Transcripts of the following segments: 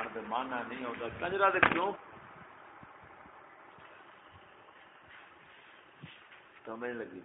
جان دے مانا نہیں ہوتا کنجرا دے کیوں سمجھ لگی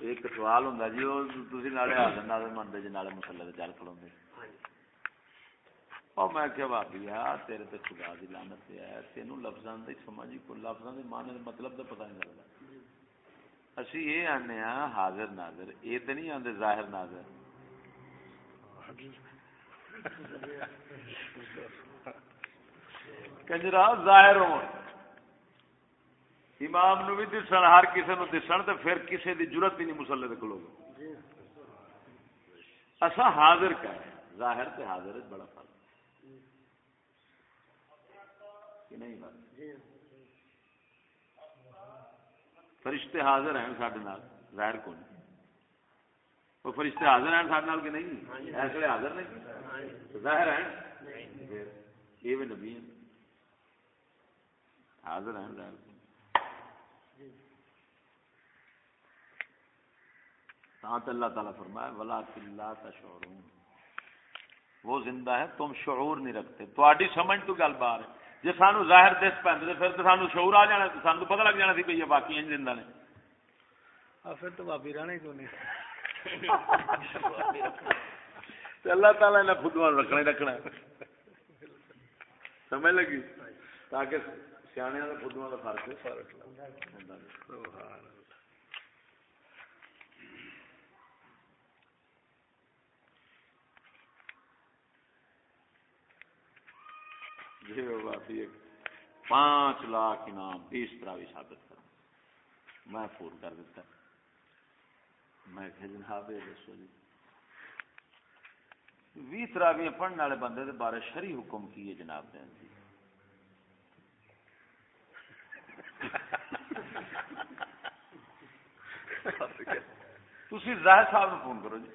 ایک سوال ہوں جی وہ تھی نالے حاضر نالے منتے جی نالے مسلے چل کھلو اور میں کیا بھابی ہے تیرے تے خدا دی لعنت ہے تینوں لفظاں دی سمجھ کو لفظاں دے معنی مطلب دا پتہ نہیں لگدا اسی یہ آنے ہاں حاضر ناظر یہ تو نہیں آتے ظاہر ناظر کنجرا ظاہر ہو امام نو بھی دسن ہر کسی نو دسن تو پھر کسی دی ضرورت ہی نہیں مسلے کلو اصا حاضر کا ہے ظاہر تے حاضر بڑا فرق کہ نہیں بات فرشتے حاضر ہیں سارے ظاہر کون؟ وہ فرشتے حاضر ہیں سارے کہ نہیں؟ ایسے حاضر نہیں؟ ظاہر ہیں؟ یہ بھی نبی ہیں۔ حاضر ہیں، ظاہر ساتھ اللہ تعالیٰ فرمایا ولا کلا تشعرون۔ وہ زندہ ہے، تم شعور نہیں رکھتے۔ تاری سمجھ تو گل بار ہے۔ جی سانو ظاہر دس پہ پھر تو سانو شعور آ جانا سان تو پتہ لگ جانا سی بھائی یہ باقی ہیں زندہ نے۔ پھر تو بابی رہنا ہی اللہ تعالیٰ نے خود رکھنا ہی رکھنا سمجھ لگی؟ تاکہ سیاح کا خود کا فرق فرق جی پانچ لاکھ انعام اس طرح بھی ثابت کر میں فون کر دیتا۔ میں کہ جناب دسو جی۔ بھی تراویاں پڑھنے والے بندے دے بارے شری حکم کی ہے جناب دین جی تھی ظاہر صاحب فون کرو جی۔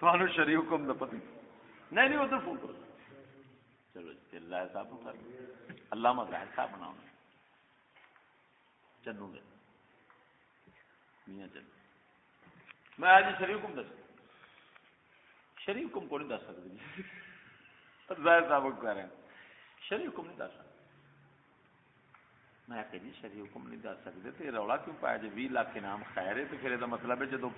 تمہیں شری حکم کا پتی نہیں۔ نہیں ادھر فون کرو۔ چلو جی ظاہر صاحب کر علامہ ظاہر صاحب بنا چنو دے میاں چنو میں آج شری حکم دس شری حکم کو نہیں دس سکتے؟ جی ظاہر صاحب کہہ رہے ہیں۔ شری حکم نہیں دس سکتے۔ میں کہ جی شری حکم نہیں دس سکتے۔ تو یہ رولا کیوں پایا؟ جی بھی لاکھ انعام خیر ہے، تو پھر یہ مطلب ہے، جدو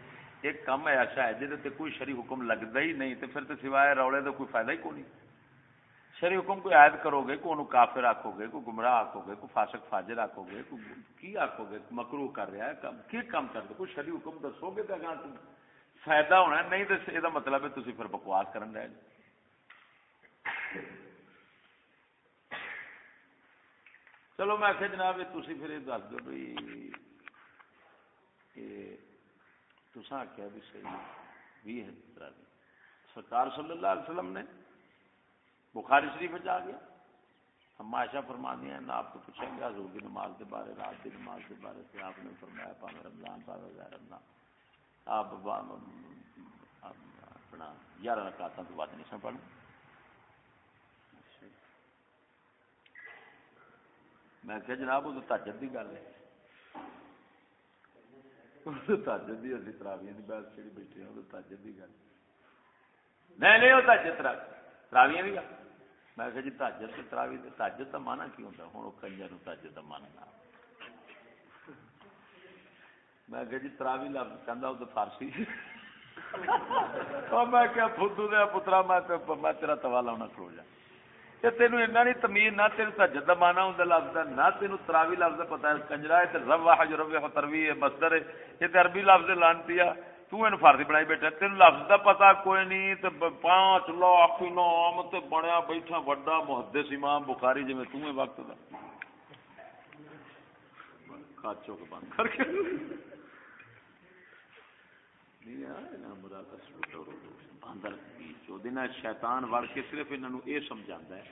ایک کم ایسا ہے اچھا جہد کوئی شری حکم لگتا ہی نہیں تو پھر تو سوائے رولے کا کوئی فائدہ ہی کون نہیں شری حکم کو عائد کرو گے کو کافر آکو گے، کوئی گمراہ آکو گے، کوئی فاسق فاجر آکو گے، کوئی کی آکو گے مکرو کر رہا ہے کی کام کر دو کوئی شری حکم دسو گے تو اگر فائدہ ہونا نہیں تو یہ مطلب ہے تھی پھر بکواس کرن رہے چلو میں آخیا جناب تھی پھر یہ دس دو بھائی تسا آخیا بھی صحیح بھی ہے سرکار صلی اللہ علیہ وسلم نے بخاری شریف آ گیا۔ ہم عائشہ فرما دیا نہ آپ کو پوچھیں گے، حضور کی نماز کے بارے، رات کی نماز کے بارے سے آپ نے فرمایا پان رمضان پا غیر رمضان۔ آپ اپنا گیارہ رکعتوں تو بعد نہیں سن پڑھنا میں کہ جناب، وہ تو تاجر کی گل ہے۔ تاجر کی اسی تراویاں بیٹھے ہیں گل نہیں نہیں وہ تراویاں گل میں کہ جی تراوی تاجر مانا کی ہوں وہ کا مانا نہ میں کہ جی تراوی لفظ کہہ فارسی میں کیا فدو دیا پترا میں تیرا توا لاؤنا کھلو جا تین ایسا نہیں تمیر نہ تین تجد کا مانا ہوں لفظ کا نہ تین تراوی لفظ کا پتا ہے کنجرا ہے رب واہ جو تروی ہے مستر ہے یہ عربی لفظ لانتی ہے تین فارسی بنائی بیٹھا تین لفظ کا پتا کوئی نہیں تو پانچ لاکھ نام تو بنیا بیٹھا وڈا محدث امام بخاری جی تمہیں وقت کا کاچو کے بند کر کے شیطان وڑ کے صرف انہوں یہ سمجھا ہے۔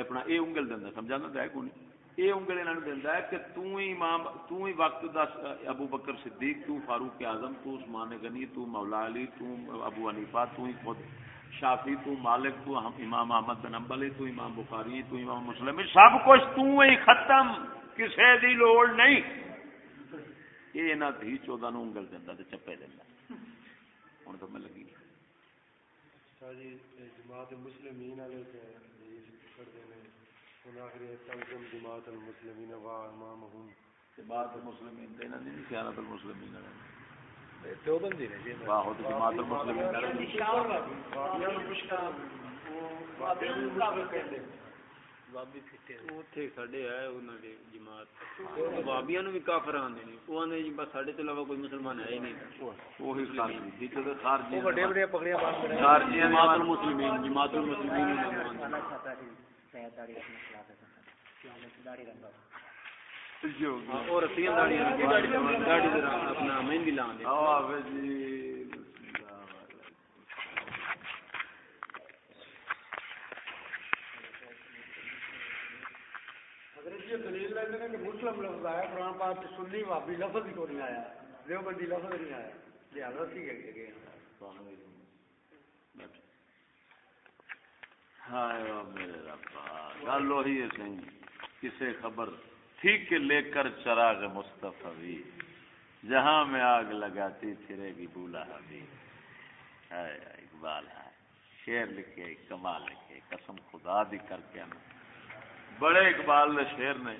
اپنا یہ انگل دینا سمجھا تو ہے کون یہ انگل انہوں دینا ہے کہ تو ہی امام تو ہی وقت دس ابو بکر صدیق تو فاروق اعظم تو عثمان غنی تو مولا علی تو ابو حنیفہ تو ہی خود شافی تو مالک تو امام احمد بن امبلی تو امام بخاری تو امام مسلم، سب کچھ تو ہی ختم، کسے دی لوڑ نہیں۔ یہ یہ نہ دھی چودہ نو انگل دینا تے چپے دینا ہوں تو میں لگی جی جماعت مسلمین والے کرتے ہیں جماعت المسلمین و امامہم جماعت المسلمین دینا نہیں خیانت المسلمین والے دیوبندی نے جی واہ تو جماعت المسلمین والے وابی پھٹے اپنا مہندی لاندے حضرت یہ دلیل لیتے ہیں کہ مسلم لفظ آیا، قرآن پاک سے سنی وابی لفظ ہی کو نہیں آیا؟ دیوبندی لفظ نہیں آیا۔ یہ حضرت ہی کہہ گئے میرے ربا گل وہی ہے سی کسے خبر تھی کہ لے کر چراغ مصطفی، جہاں میں آگ لگاتی پھرے گی بولا حبی ہائے، اقبال ہے شیر لکھے، کمال لکھے، قسم خدا دی کر کے ہم بڑے اقبال دے شیر نے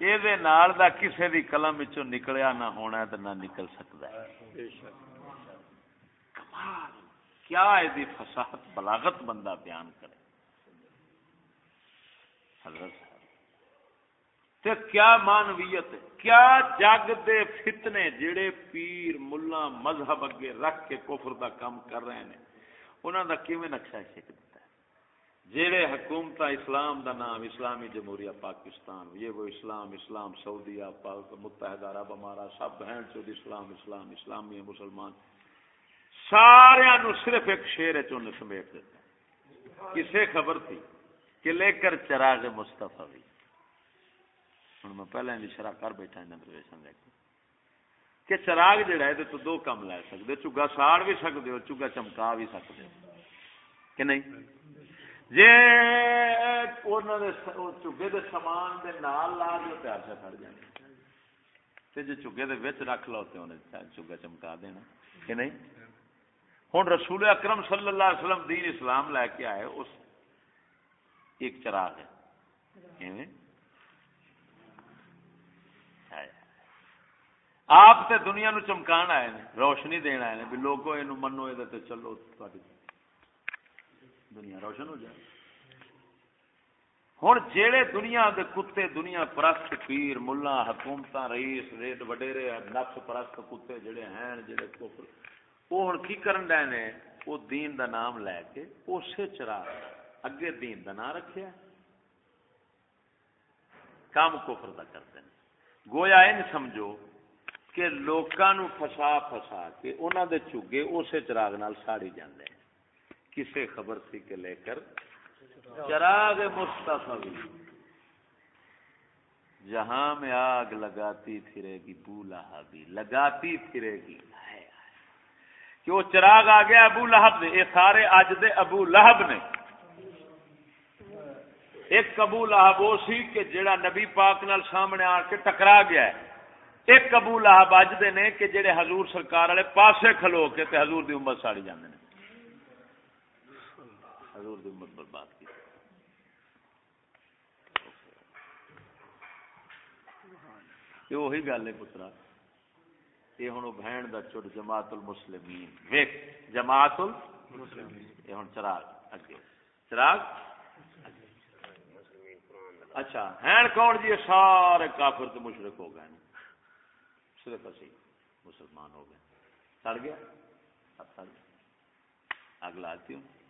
یہ نال دا کسے دی قلم وچوں نکلیا نہ ہونا ہے تے نہ نکل سکدا ہے۔ کمال، کیا یہ فصاحت، بلاغت بندہ بیان کرے۔ حضرت تے کیا مانویت ہے؟ کیا جگ دے فتنے جڑے پیر، ملا، مذہب اگے رکھ کے کفر دا کام کر رہے ہیں؟ انہاں دا کیویں نقشہ شک دیتا ہے جڑے حکومت اسلام دا نام، اسلامی جمہوریہ پاکستان، یہ وہ اسلام اسلام سعودیہ متحدہ عرب ہمارا سب بہن چود اسلام اسلام، اسلامی مسلمان سارا نو صرف ایک شیر چن سمیٹ دیتا کسے خبر تھی کہ لے کر چراغ مصطفی ہوں میں پہلے بھی شرح کر بیٹھا انہیں درویشن لے کے۔ کہ چراغ جڑا ہے، تو دو کام لے سکتے چگا ساڑ بھی سکتے ہو چگا چمکا بھی سکتے ہو کہ نہیں؟ جی چگے دے سامان دے نال لا دو پیار سے کھڑ جانے تے جی چگے دے وچ رکھ لو تے انہیں چگا چمکا دینا، کہ نہیں؟ ہوں رسول اکرم صلی اللہ علیہ وسلم دین اسلام لے کے آئے، اس ایک چراغ ہے۔ آپ تے دنیا نو چمکان آئے نے، روشنی دین آئے نے، بھی لوگو یہ منو یہ چلو تھوڑی دنیا روشن ہو جائے۔ ہوں جیڑے دنیا دے کتے دنیا پرست پیر، ملا حکومت رئیس ریٹ وڈیرے، نفس پرست کتے جڑے ہیں جڑے کفر۔ وہ ہوں کی کرن ڈے نے؟ وہ دین دا نام لے کے اسی چرا اگے دین دا نام رکھیا۔ کام کفر دا کرتے ہیں۔ گویا ان سمجھو کہ لوکاں فسا فسا کے انہوں دے چوگے اسے چراغ نال ساڑی جاندے ہیں۔ کسے خبر تھی کہ لے کر چراغ مصطفی جہاں میں آگ لگاتی پھرے گی بولا بھی لگاتی پھرے گی۔ کہ وہ چراغ آ گیا ابو لہب نے، یہ سارے اج دے ابو لہب نے۔ ایک ابو لہب وہ سی کہ جڑا نبی پاک نال سامنے آ کے ٹکرا گیا ہے۔ ایک ابو لہب اج دے نے کہ جڑے حضور سرکار والے پاسے کھلو کے تے حضور دی امت ساڑی جاندے حضور دی امت برباد کی۔ یہ وہی گل ہے پترا۔ یہ ہوں بہن دا چڑ جماعت المسلمین۔ ویک جماعت المسلمین۔ یہ ہوں چراغ اگے۔ چراغ؟ اچھا ہیں کون جی؟ سارے کافر تو مشرق ہو گئے صرف اسی مسلمان ہو گئے سڑ گیا؟ اب سڑ گیا اگ لاتی ہوں۔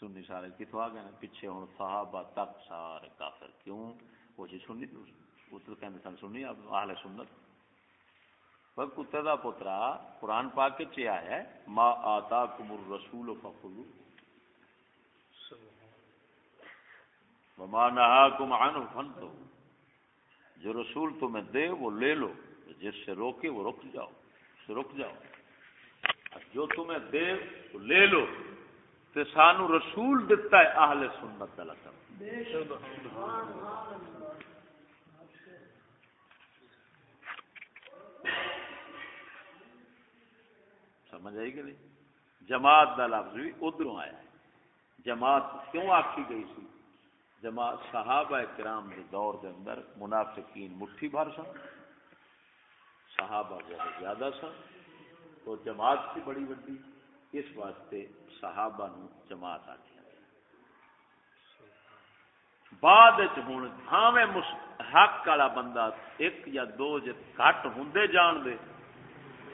سنی سارے کتوں آ گئے پیچھے ہوں صحابہ تک سارے کافر کیوں؟ وہ جی سنی تو کہتے سن سنی اب آہل سنت۔ پر کتے دا پترا قرآن پاک کے چیا ہے؟ ما آتا کمر رسول فخلو وما نہاکم عنہ فنتو جو رسول تمہیں دے وہ لے لو۔ جس سے روکے وہ رک جاؤ۔ سے رک جاؤ۔ جو تمہیں دے وہ لے لو۔ تے سانو رسول دتا ہے اہل سنت والا سب سمجھ آئی کہ جماعت کا لفظ بھی ادھر آیا ہے۔ جماعت کیوں آخی گئی سی؟ جماعت صحابہ کرام کے دور کے اندر منافقین مٹھی بھر سن، صحابہ بہت زیادہ سن، تو جماعت کی بڑی وڈی۔ اس واسطے صحابہ نو جماعت آخیا بعد ہوں بھاویں حق والا بندہ ایک یا دو جے گھٹ ہوں جان دے،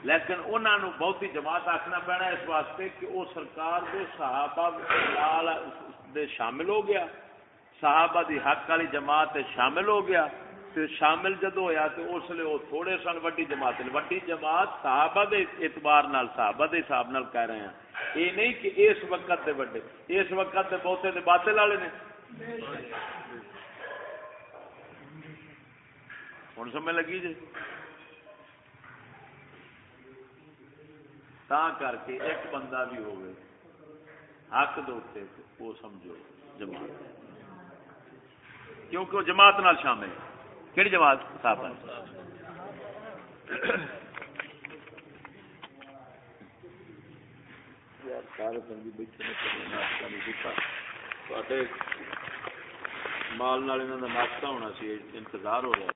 لیکن انہوں نے بہتی جماعت آخنا پینا اس واسطے کہ وہ سرکار دے صحابہ دے شامل ہو گیا، صحابہ دی حق والی جماعت شامل ہو گیا۔ تے شامل جدو ہویا تے اس لیے وہ تھوڑے سن وڈی جماعت وڈی جماعت صحابہ دے اعتبار نال صحابہ دے حساب نال کہہ رہے ہیں۔ یہ نہیں کہ اس وقت دے وڈے، اس وقت دے بہتے دے باطل والے نے۔ ہوں سمجھ لگی جی؟ تا کر کے ایک بندہ بھی ہوگی حق دے وہ سمجھو جماعت۔ کیونکہ وہ جماعت نال شامل ہے۔ کہڑی جماعت صاحب مال ناشتہ ہونا سی انتظار ہو رہا